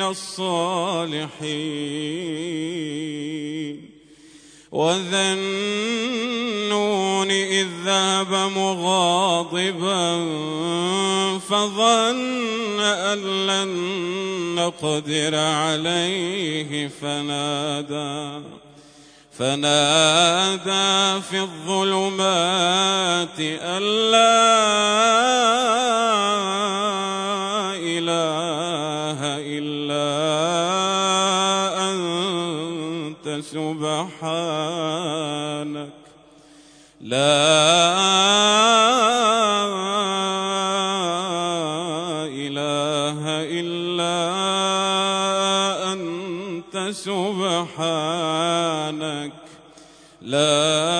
من الصالحين. وذا النون إذ ذهب مغاضبا فظن أن لن نقدر عليه فنادى فنادى في الظلمات أن لا سبحانك. لا إله إلا أنت سبحانك. لا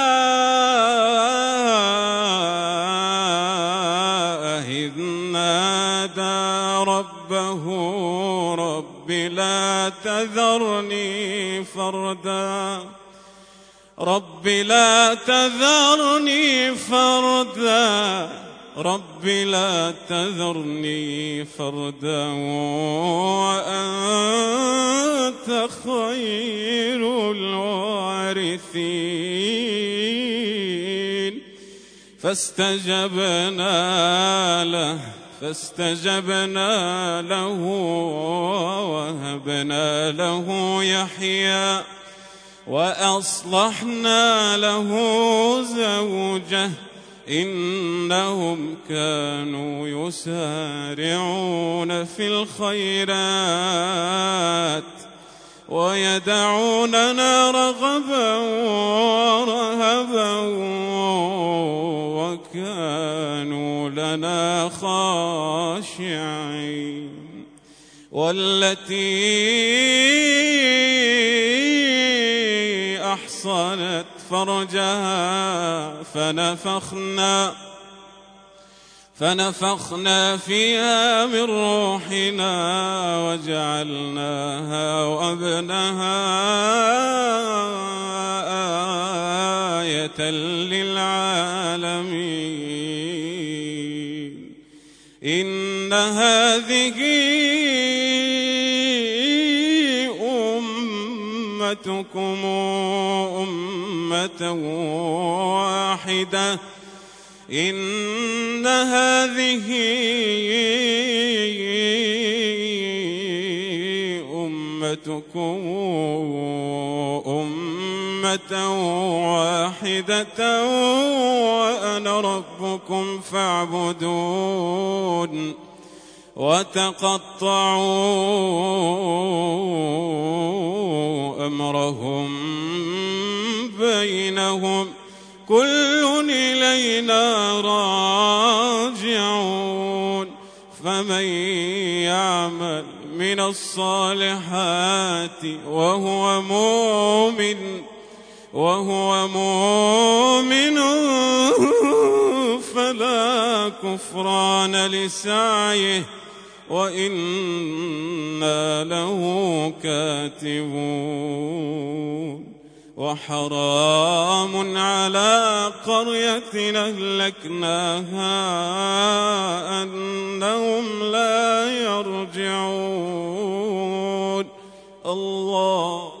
رب لا تذرني فردا. رب لا تذرني فردا. وأنت خير الوارثين. فاستجبنا له فاستجبنا له ووهبنا له يحيى. وأصلحنا له زوجه إنهم كانوا يسارعون في الخيرات ويدعوننا رغبا ورهبا وكانوا لنا خاشعين والتي أحصنت فرجها فنفخنا فنفخنا فيها من روحنا وجعلناها وابنها آية للعالمين. إن هذه أمتكم أمة واحدة. إن هذه أمتكم أمة واحدة وأنا ربكم فاعبدون وتقطعوا أمرهم بينهم كل إلينا راجعون فمن يعمل من الصالحات وهو مؤمن وهو مؤمن فلا كفران لسعيه وإنا له كاتبون وحرام على قرية أهلكناها أنهم لا يرجعون. الله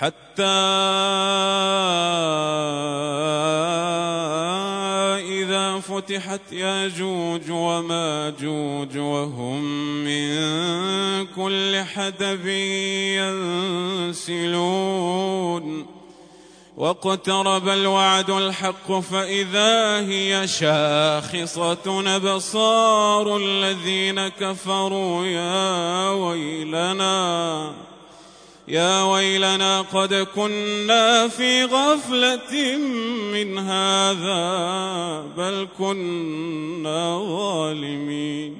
حتى إذا فتحت ياجوج وماجوج وهم من كل حدب ينسلون. واقترب الوعد الحق فإذا هي شاخصة أبصار الذين كفروا يا ويلنا. يا ويلنا قد كنا في غفلة من هذا بل كنا ظالمين.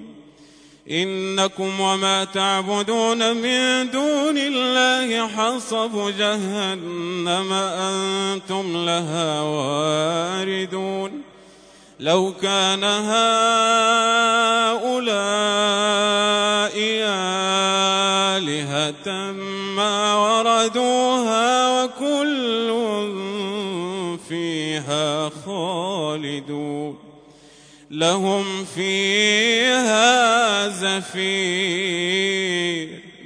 إنكم وما تعبدون من دون الله حصب جهنم أنتم لها واردون. لو كان هؤلاء آلهة ما وردوها وكل فيها خالدون. لهم فيها زفير.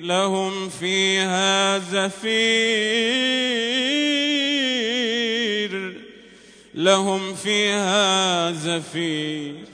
لهم فيها زفير. لهم فيها زفير.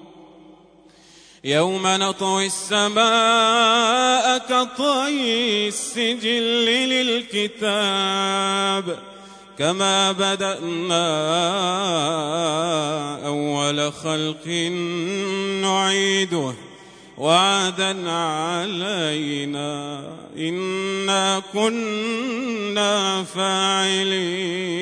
يوم نطوي السماء كطي السجل للكتاب كما بدأنا أول خلق نعيده وعدا علينا إنا كنا فاعلين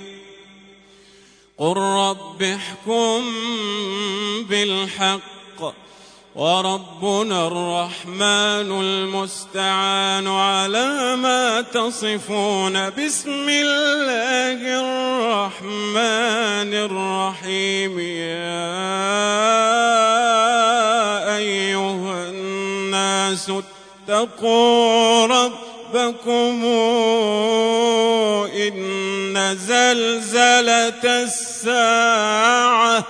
قل رب احكم بالحق وربنا الرحمن المستعان على ما تصفون بسم الله الرحمن الرحيم يا أيها الناس اتقوا ربكم إن زلزلة الساعة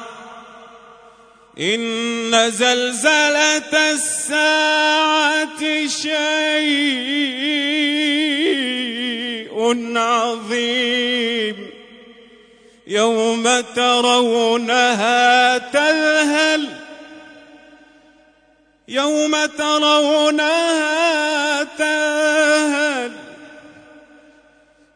إن زلزلة الساعة شيء عظيم. يوم ترونها تذهل يوم ترونها تذهل.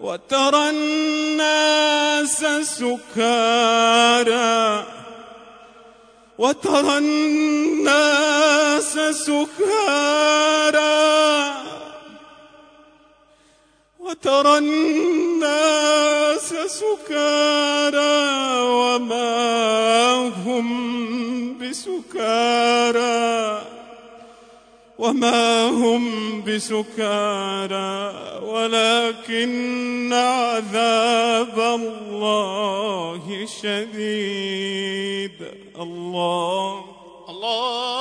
وترى الناس سكارى. وترى الناس سكارى. وترى الناس سكارى. وما هم بسكارى ولكن عذاب الله شديد. الله. الله.